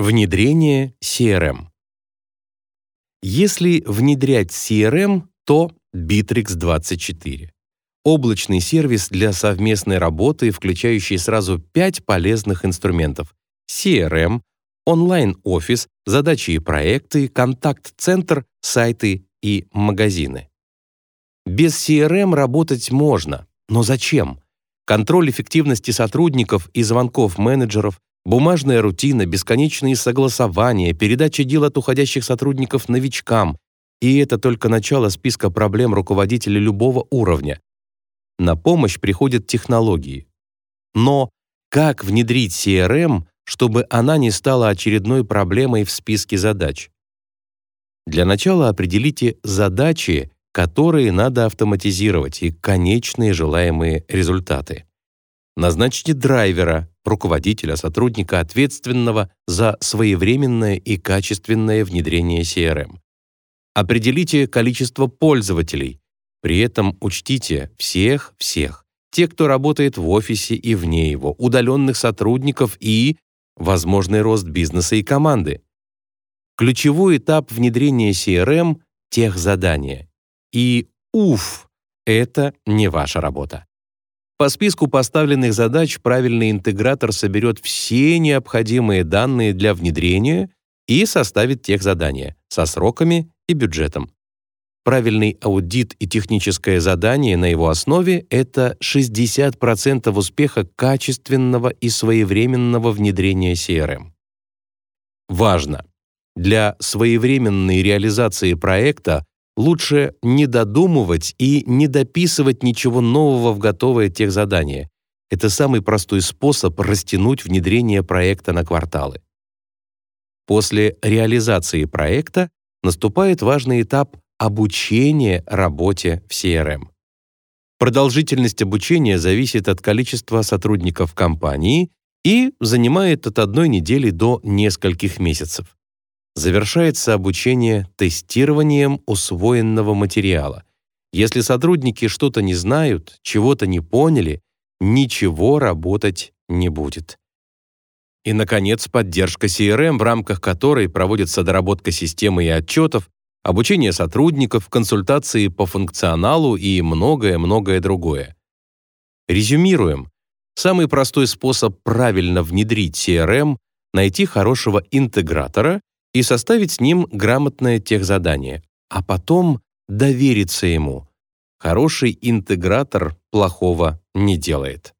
Внедрение CRM. Если внедрять CRM, то Bittrex 24. Облачный сервис для совместной работы, включающий сразу пять полезных инструментов: CRM, онлайн-офис, задачи и проекты, контакт-центр, сайты и магазины. Без CRM работать можно, но зачем? Контроль эффективности сотрудников и звонков менеджеров, Бумажная рутина, бесконечные согласования, передача дел от уходящих сотрудников новичкам. И это только начало списка проблем руководителя любого уровня. На помощь приходят технологии. Но как внедрить CRM, чтобы она не стала очередной проблемой в списке задач? Для начала определите задачи, которые надо автоматизировать и конечные желаемые результаты. Назначьте драйвера, руководителя, сотрудника, ответственного за своевременное и качественное внедрение CRM. Определите количество пользователей. При этом учтите всех-всех, те, кто работает в офисе и вне его, удаленных сотрудников и возможный рост бизнеса и команды. Ключевой этап внедрения CRM — техзадание. И уф, это не ваша работа. По списку поставленных задач правильный интегратор соберет все необходимые данные для внедрения и составит тех задания со сроками и бюджетом. Правильный аудит и техническое задание на его основе — это 60% успеха качественного и своевременного внедрения CRM. Важно! Для своевременной реализации проекта лучше не додумывать и не дописывать ничего нового в готовое техзадание. Это самый простой способ растянуть внедрение проекта на кварталы. После реализации проекта наступает важный этап обучения работе в CRM. Продолжительность обучения зависит от количества сотрудников компании и занимает от одной недели до нескольких месяцев завершается обучение тестированием усвоенного материала. Если сотрудники что-то не знают, чего-то не поняли, ничего работать не будет. И, наконец, поддержка CRM, в рамках которой проводится доработка системы и отчетов, обучение сотрудников, консультации по функционалу и многое-многое другое. Резюмируем. Самый простой способ правильно внедрить CRM — найти хорошего интегратора и составить с ним грамотное техзадание, а потом довериться ему. Хороший интегратор плохого не делает.